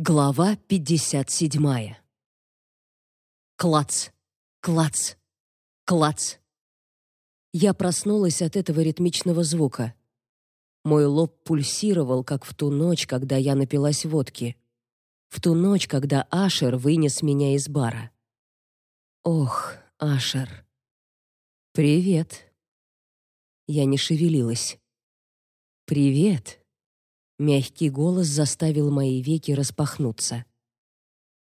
Глава 57. Клац, клац, клац. Я проснулась от этого ритмичного звука. Мой лоб пульсировал, как в ту ночь, когда я напилась водки. В ту ночь, когда Ашер вынес меня из бара. Ох, Ашер. Привет. Я не шевелилась. Привет. Мягкий голос заставил мои веки распахнуться.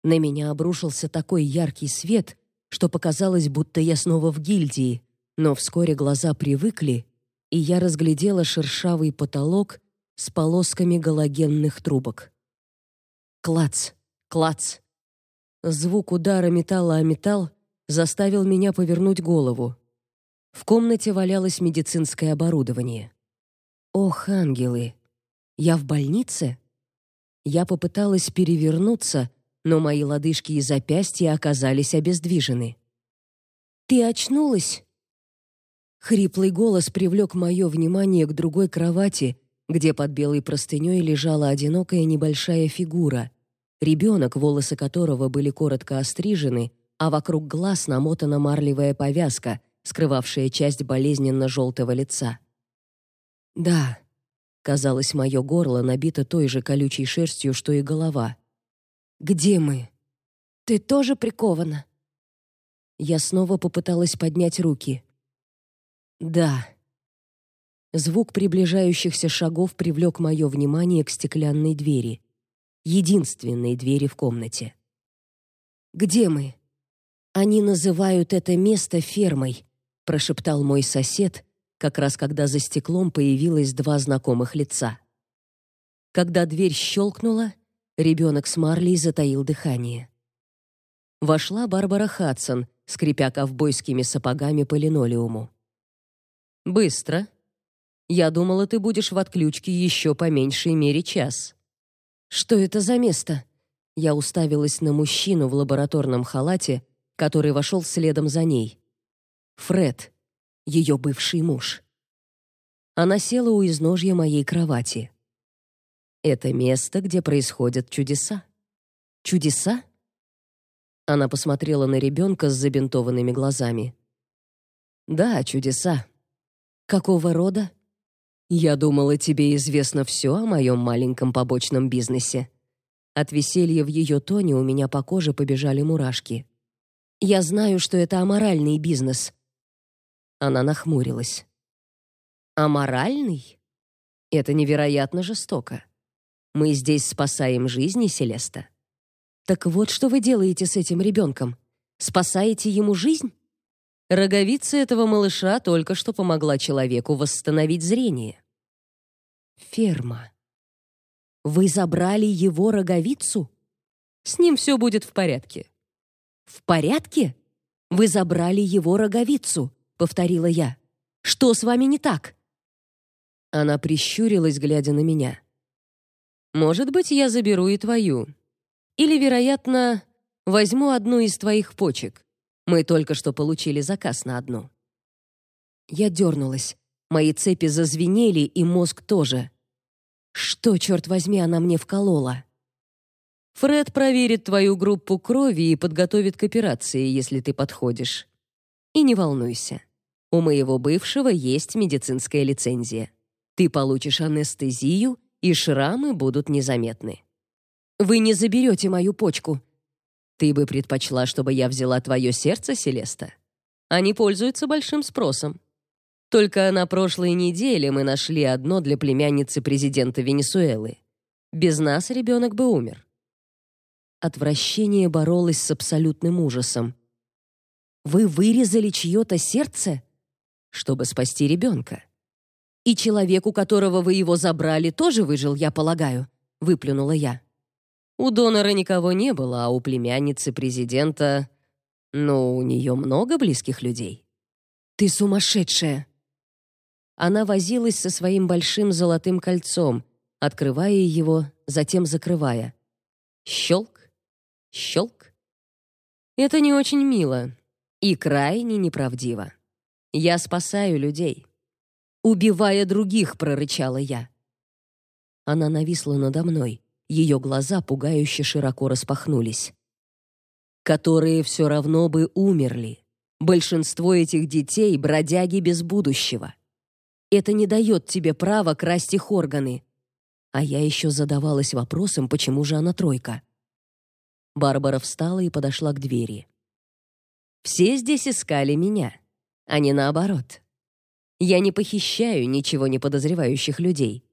На меня обрушился такой яркий свет, что показалось, будто я снова в гильдии, но вскоре глаза привыкли, и я разглядела шершавый потолок с полосками галогенных трубок. Клац, клац. Звук удара металла о металл заставил меня повернуть голову. В комнате валялось медицинское оборудование. Ох, ангелы! Я в больнице? Я попыталась перевернуться, но мои лодыжки и запястья оказались обездвижены. Ты очнулась? Хриплый голос привлек мое внимание к другой кровати, где под белой простыней лежала одинокая небольшая фигура. Ребенок, волосы которого были коротко острижены, а вокруг глаз намотана марлевая повязка, скрывавшая часть болезненно желтого лица. Да, Казалось, мое горло набито той же колючей шерстью, что и голова. «Где мы?» «Ты тоже прикована?» Я снова попыталась поднять руки. «Да». Звук приближающихся шагов привлек мое внимание к стеклянной двери. Единственной двери в комнате. «Где мы?» «Они называют это место фермой», — прошептал мой сосед, как раз когда за стеклом появилось два знакомых лица. Когда дверь щелкнула, ребенок с Марлей затаил дыхание. Вошла Барбара Хадсон, скрипя ковбойскими сапогами по линолеуму. «Быстро. Я думала, ты будешь в отключке еще по меньшей мере час». «Что это за место?» Я уставилась на мужчину в лабораторном халате, который вошел следом за ней. Фред, ее бывший муж. Она села у изножья моей кровати. Это место, где происходят чудеса. Чудеса? Она посмотрела на ребенка с забинтованными глазами. Да, чудеса. Какого рода? Я думала, тебе известно все о моем маленьком побочном бизнесе. От веселья в ее тоне у меня по коже побежали мурашки. Я знаю, что это аморальный бизнес, она нахмурилась. «Аморальный? Это невероятно жестоко. Мы здесь спасаем жизни, Селеста. Так вот, что вы делаете с этим ребенком? Спасаете ему жизнь?» Роговица этого малыша только что помогла человеку восстановить зрение. Ферма. Вы забрали его роговицу? С ним все будет в порядке. В порядке? Вы забрали его роговицу повторила я. Что с вами не так? Она прищурилась, глядя на меня. Может быть, я заберу и твою. Или, вероятно, возьму одну из твоих почек. Мы только что получили заказ на одну. Я дернулась. Мои цепи зазвенели, и мозг тоже. Что, черт возьми, она мне вколола? Фред проверит твою группу крови и подготовит к операции, если ты подходишь. И не волнуйся. У моего бывшего есть медицинская лицензия. Ты получишь анестезию, и шрамы будут незаметны. Вы не заберете мою почку. Ты бы предпочла, чтобы я взяла твое сердце, Селеста? Они пользуются большим спросом. Только на прошлой неделе мы нашли одно для племянницы президента Венесуэлы. Без нас ребенок бы умер. Отвращение боролось с абсолютным ужасом. Вы вырезали чье-то сердце, чтобы спасти ребенка. И человек, у которого вы его забрали, тоже выжил, я полагаю, выплюнула я. У донора никого не было, а у племянницы президента, ну, у нее много близких людей. Ты сумасшедшая. Она возилась со своим большим золотым кольцом, открывая его, затем закрывая. Щелк, щелк. Это не очень мило, и крайне неправдиво. Я спасаю людей. Убивая других, прорычала я. Она нависла надо мной. ее глаза пугающе широко распахнулись. «Которые все равно бы умерли. Большинство этих детей — бродяги без будущего. Это не дает тебе права красть их органы». А я еще задавалась вопросом, почему же она тройка. Барбара встала и подошла к двери. «Все здесь искали меня, а не наоборот. Я не похищаю ничего не подозревающих людей.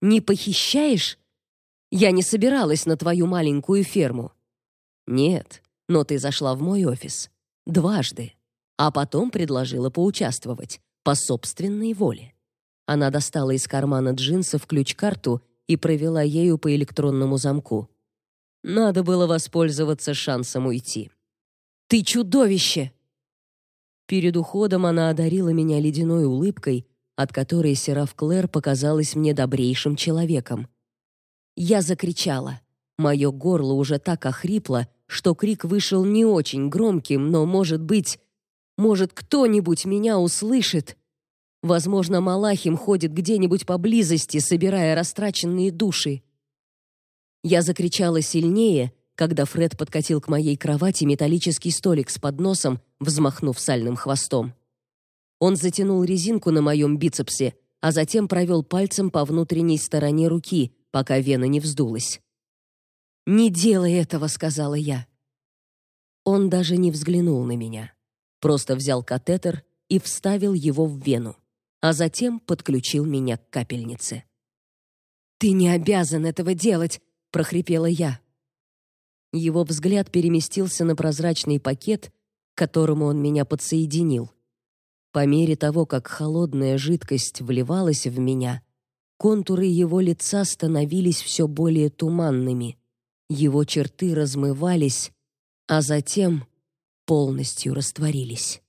Не похищаешь? Я не собиралась на твою маленькую ферму. Нет, но ты зашла в мой офис дважды, а потом предложила поучаствовать по собственной воле. Она достала из кармана джинсов ключ-карту и провела ею по электронному замку. Надо было воспользоваться шансом уйти. Ты чудовище. Перед уходом она одарила меня ледяной улыбкой, от которой Сераф Клэр показалась мне добрейшим человеком. Я закричала. Мое горло уже так охрипло, что крик вышел не очень громким, но, может быть, может, кто-нибудь меня услышит. Возможно, Малахим ходит где-нибудь поблизости, собирая растраченные души. Я закричала сильнее, когда Фред подкатил к моей кровати металлический столик с подносом, взмахнув сальным хвостом. Он затянул резинку на моем бицепсе, а затем провел пальцем по внутренней стороне руки, пока вена не вздулась. «Не делай этого», — сказала я. Он даже не взглянул на меня. Просто взял катетер и вставил его в вену, а затем подключил меня к капельнице. «Ты не обязан этого делать», — прохрипела я. Его взгляд переместился на прозрачный пакет, к которому он меня подсоединил. По мере того, как холодная жидкость вливалась в меня, контуры его лица становились все более туманными. Его черты размывались, а затем полностью растворились.